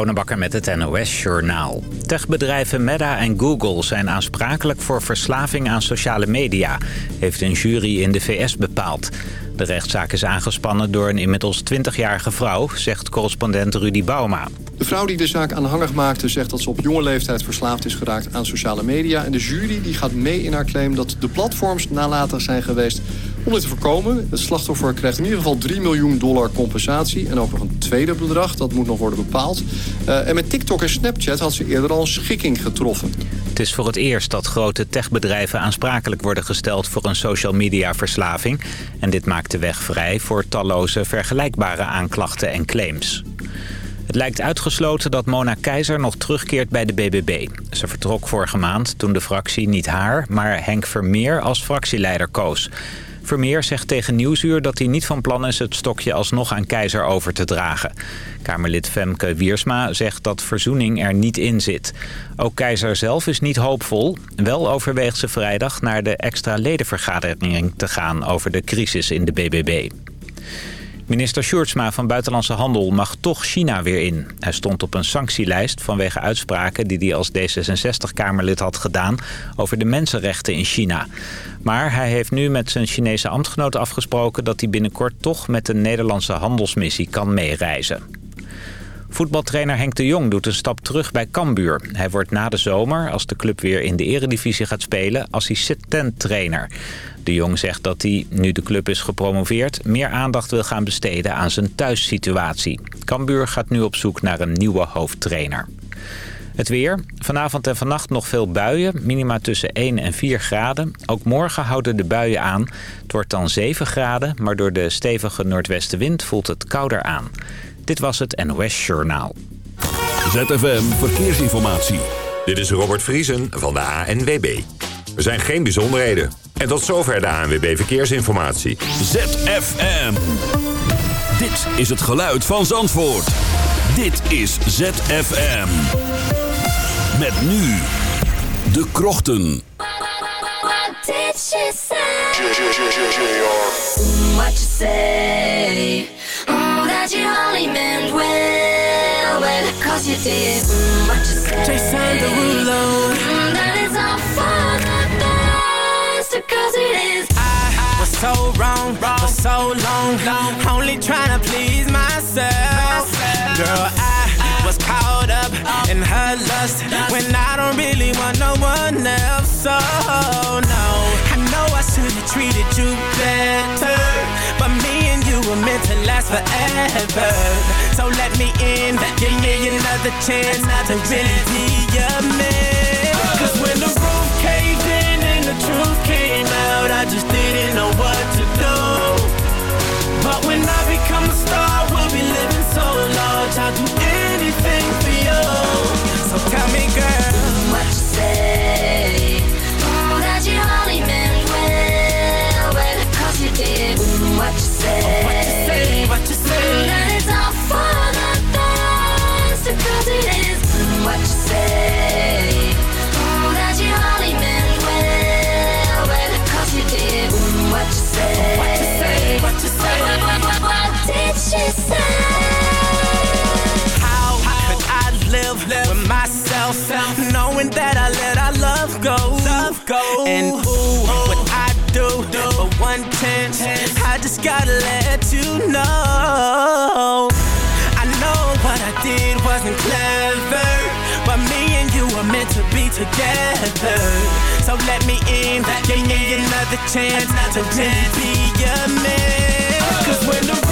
Bonenbakker met het NOS Journaal. Techbedrijven Meta en Google zijn aansprakelijk voor verslaving aan sociale media... heeft een jury in de VS bepaald. De rechtszaak is aangespannen door een inmiddels 20-jarige vrouw... zegt correspondent Rudy Bauma. De vrouw die de zaak aanhangig maakte zegt dat ze op jonge leeftijd verslaafd is geraakt aan sociale media. En de jury die gaat mee in haar claim dat de platforms nalatig zijn geweest om dit te voorkomen. Het slachtoffer krijgt in ieder geval 3 miljoen dollar compensatie. En ook nog een tweede bedrag, dat moet nog worden bepaald. Uh, en met TikTok en Snapchat had ze eerder al een schikking getroffen. Het is voor het eerst dat grote techbedrijven aansprakelijk worden gesteld voor een social media verslaving. En dit maakt de weg vrij voor talloze vergelijkbare aanklachten en claims. Het lijkt uitgesloten dat Mona Keizer nog terugkeert bij de BBB. Ze vertrok vorige maand toen de fractie niet haar, maar Henk Vermeer als fractieleider koos. Vermeer zegt tegen Nieuwsuur dat hij niet van plan is het stokje alsnog aan Keizer over te dragen. Kamerlid Femke Wiersma zegt dat verzoening er niet in zit. Ook Keizer zelf is niet hoopvol. Wel overweegt ze vrijdag naar de extra ledenvergadering te gaan over de crisis in de BBB. Minister Sjoerdsma van Buitenlandse Handel mag toch China weer in. Hij stond op een sanctielijst vanwege uitspraken die hij als D66-Kamerlid had gedaan over de mensenrechten in China. Maar hij heeft nu met zijn Chinese ambtgenoot afgesproken dat hij binnenkort toch met de Nederlandse handelsmissie kan meereizen. Voetbaltrainer Henk de Jong doet een stap terug bij Cambuur. Hij wordt na de zomer, als de club weer in de eredivisie gaat spelen, assistent-trainer. De Jong zegt dat hij, nu de club is gepromoveerd... meer aandacht wil gaan besteden aan zijn thuissituatie. Cambuur gaat nu op zoek naar een nieuwe hoofdtrainer. Het weer. Vanavond en vannacht nog veel buien. Minima tussen 1 en 4 graden. Ook morgen houden de buien aan. Het wordt dan 7 graden, maar door de stevige noordwestenwind voelt het kouder aan. Dit was het NOS Journaal. ZFM Verkeersinformatie. Dit is Robert Vriesen van de ANWB. Er zijn geen bijzonderheden. En tot zover de ANWB Verkeersinformatie. ZFM. Dit is het geluid van Zandvoort. Dit is ZFM. Met nu de krochten. What did she say? What you say? Oh, that you only meant well, well, cause you did. What you say? Jason Derulo. That is all for the cause it is. I was so wrong, wrong. for so long, long. Only trying to please myself. myself. Girl, I was caught up in her lust when I don't really want no one else. So, no, I know I should have treated you better, but me and you were meant to last forever. So let me in, give me another chance to really be your man. Cause when the truth came out, I just didn't know what to do. But when I become a star, we'll be living so large. I'll do anything for you. So tell me, girl, what you say? Knowing that I let our love go? Love go. And ooh, what I do for one chance, I just gotta let you know. I know what I did wasn't clever, but me and you were meant to be together. So let me in, give me another chance to really be your man. Cause when the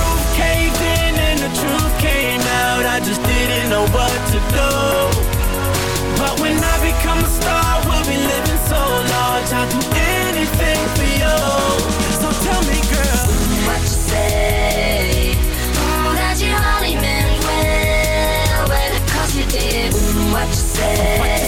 truth came out, I just didn't know what to do. But when I become a star, we'll be living so large. I'll do anything for you. So tell me, girl, what you say? Oh, that you only meant well, well, cause you did what you say. What you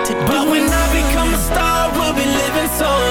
living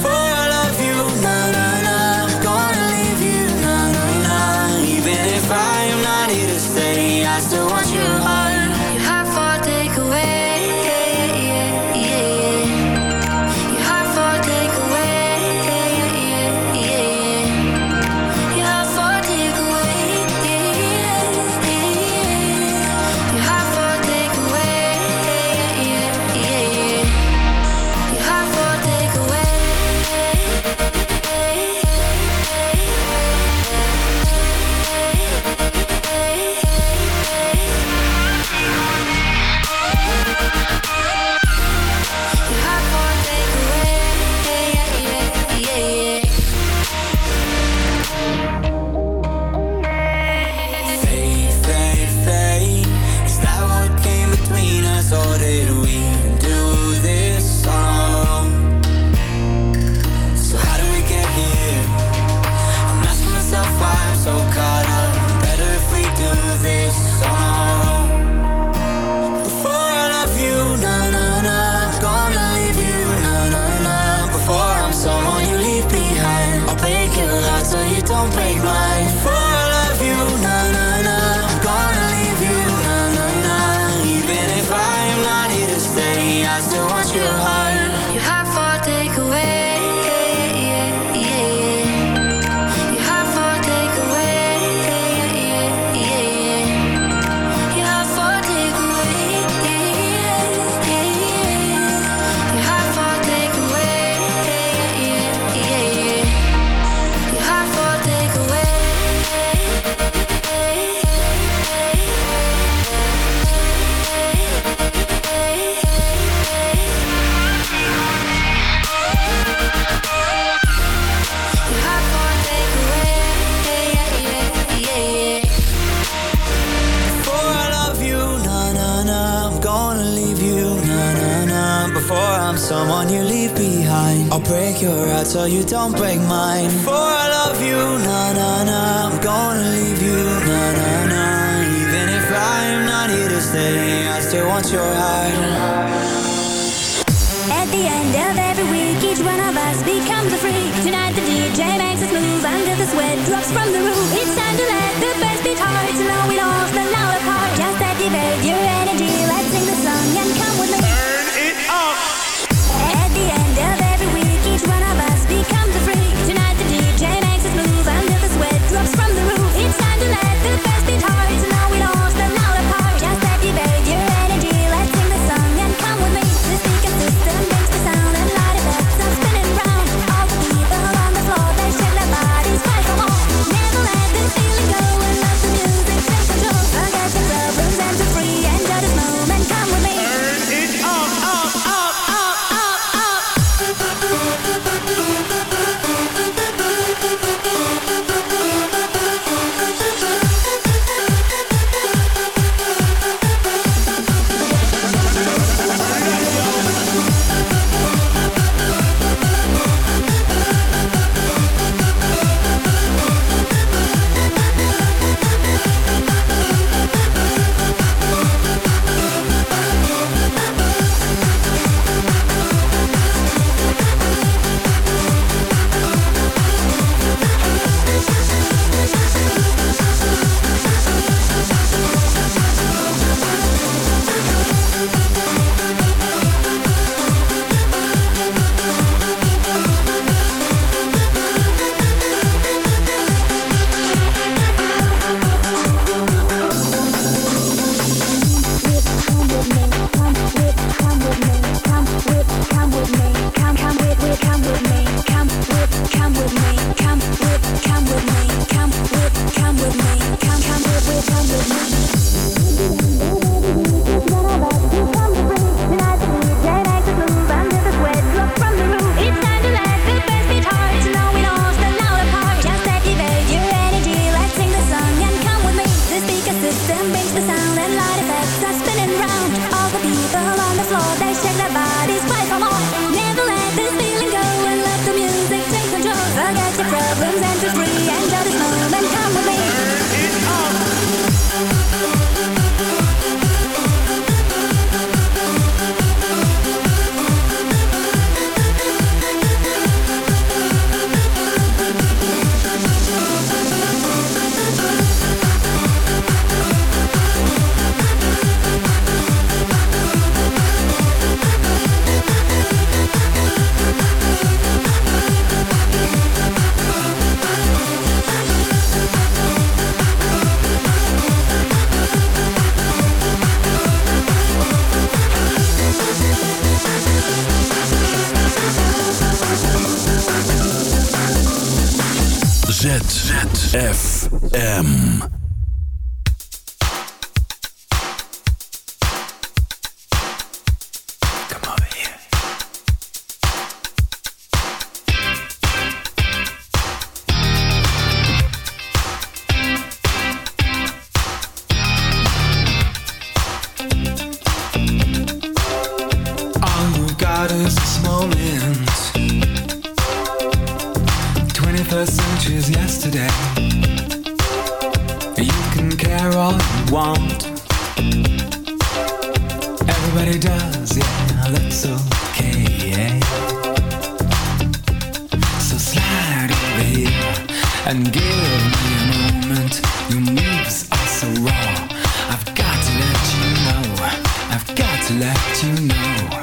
Let you know.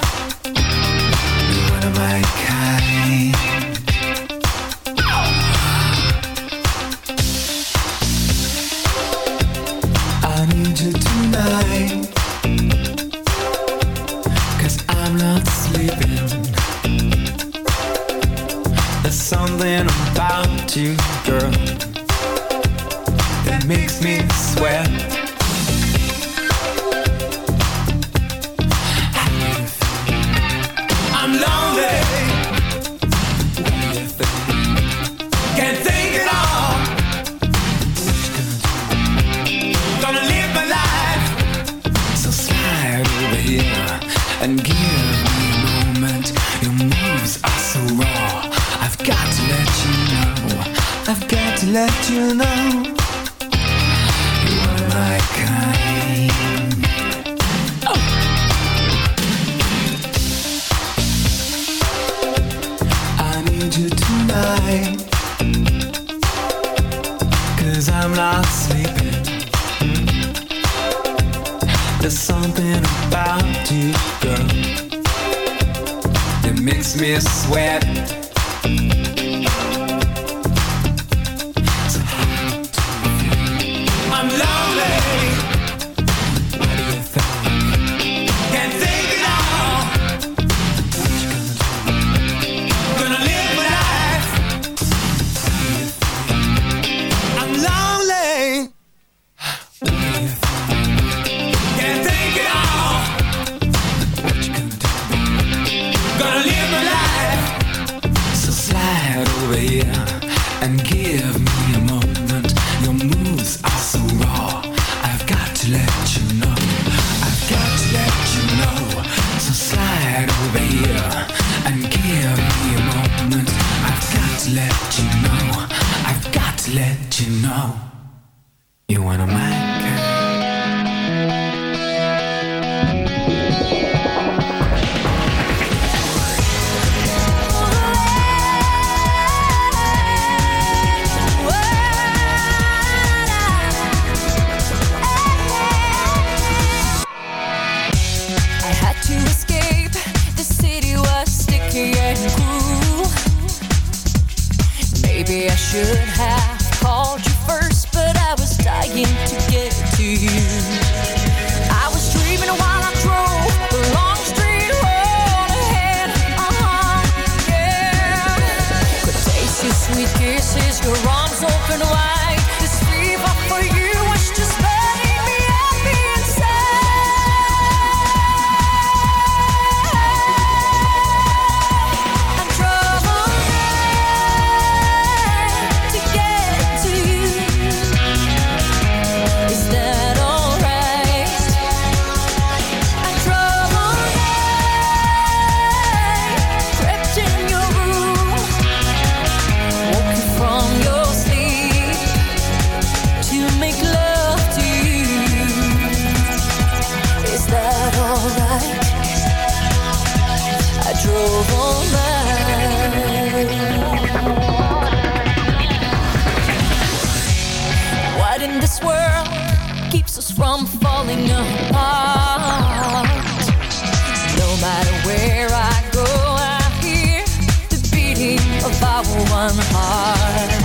heart.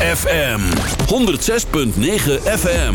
FM 106.9 FM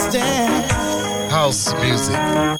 Understand? House music.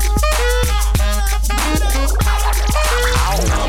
Oh.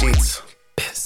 sheets. Piss.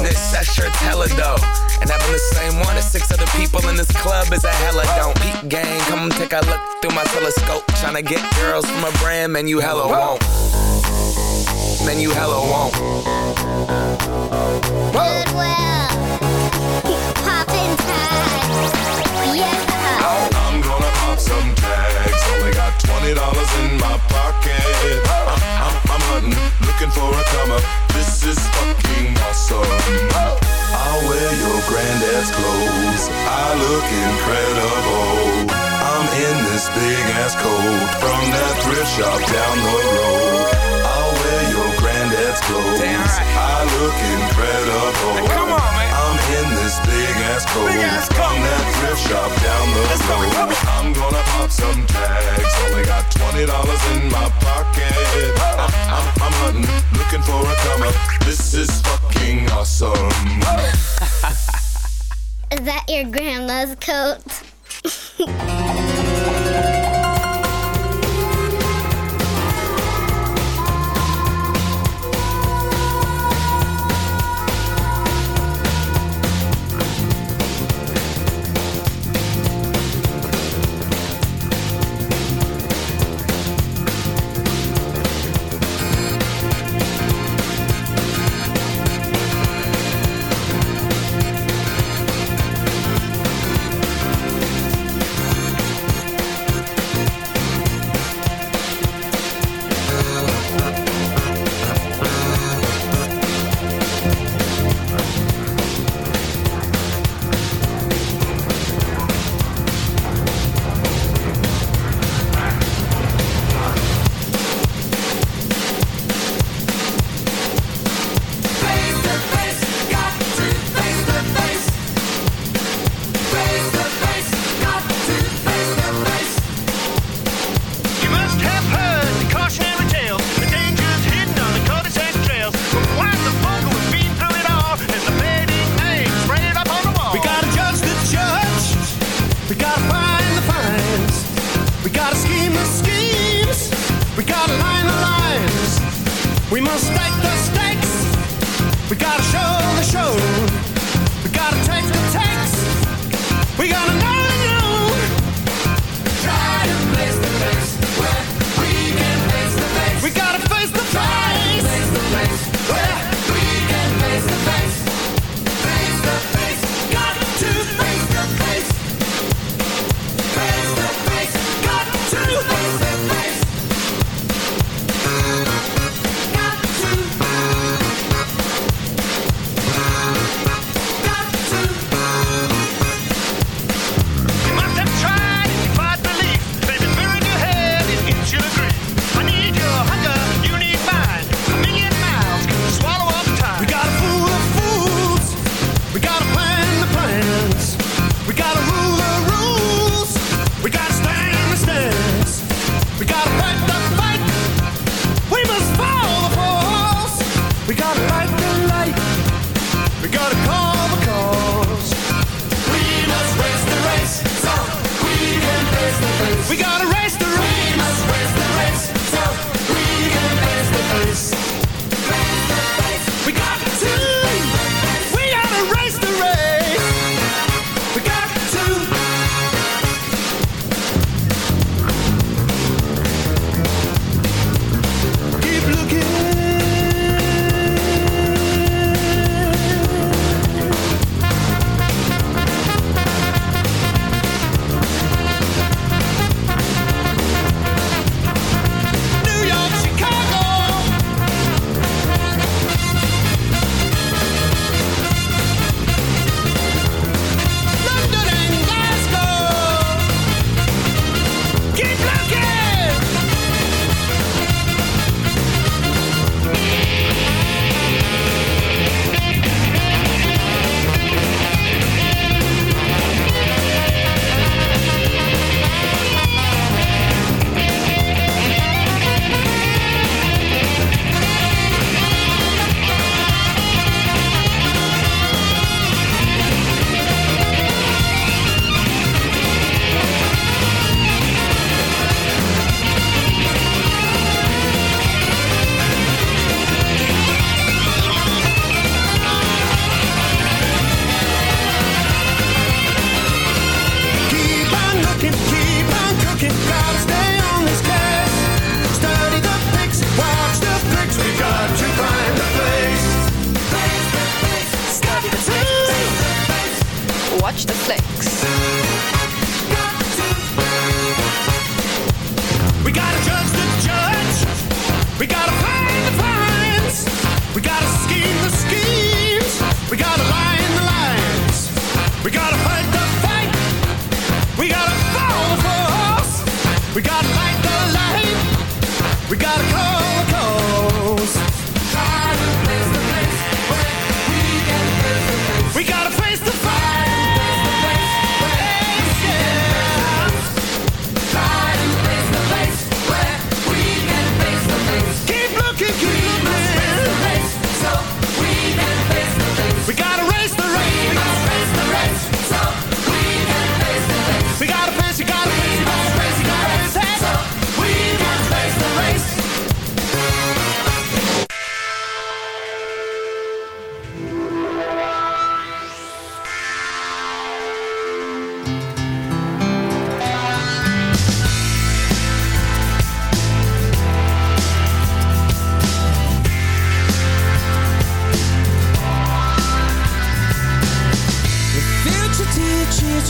That shirt's hella dope. And having the same one as six other people in this club is a hella don't. Peep gang, come take a look through my telescope. Tryna get girls from a brand, man, you hella won't. Man, you hella won't. Goodwill. Poppin' tags. Yeah. I'm gonna pop some tags. Only got twenty dollars in my pocket. I'm, I'm, I'm looking for a come up. This is fucking awesome. I'll wear your granddad's clothes. I look incredible. I'm in this big ass coat from that thrift shop down the road. I'll wear your granddad's clothes. I look incredible. Come on, man. I'm in this big ass coat from that thrift shop down the road. I'm gonna pop some tags. Only got twenty dollars in my that your grandma's coat?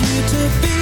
you to be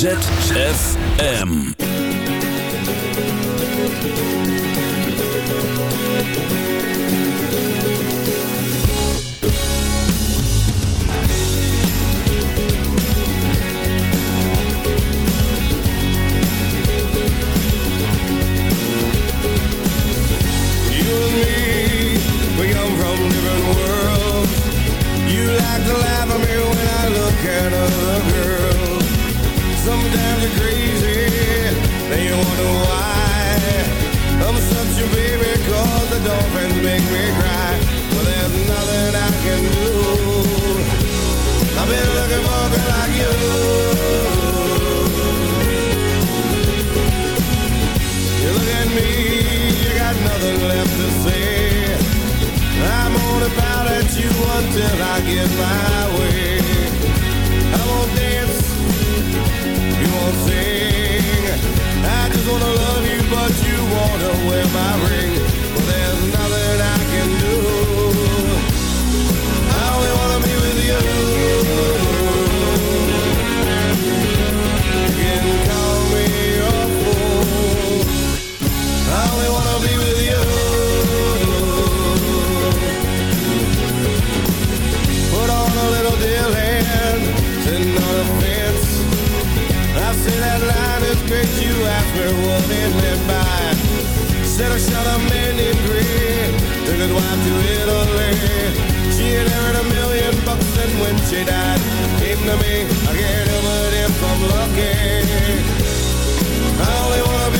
ZFM. Friends make me cry. Well, there's nothing I can do. I've been looking for a girl like you. You look at me, you got nothing left to say. I'm on about at you until I get my way. I won't dance, you won't sing. I just wanna love you, but you wanna wear my ring. what it lived by. Said I shot a man in green, took his wife to Italy. She had earned a million bucks and when she died, came to me. I can't help it if I'm lucky. I only wanna be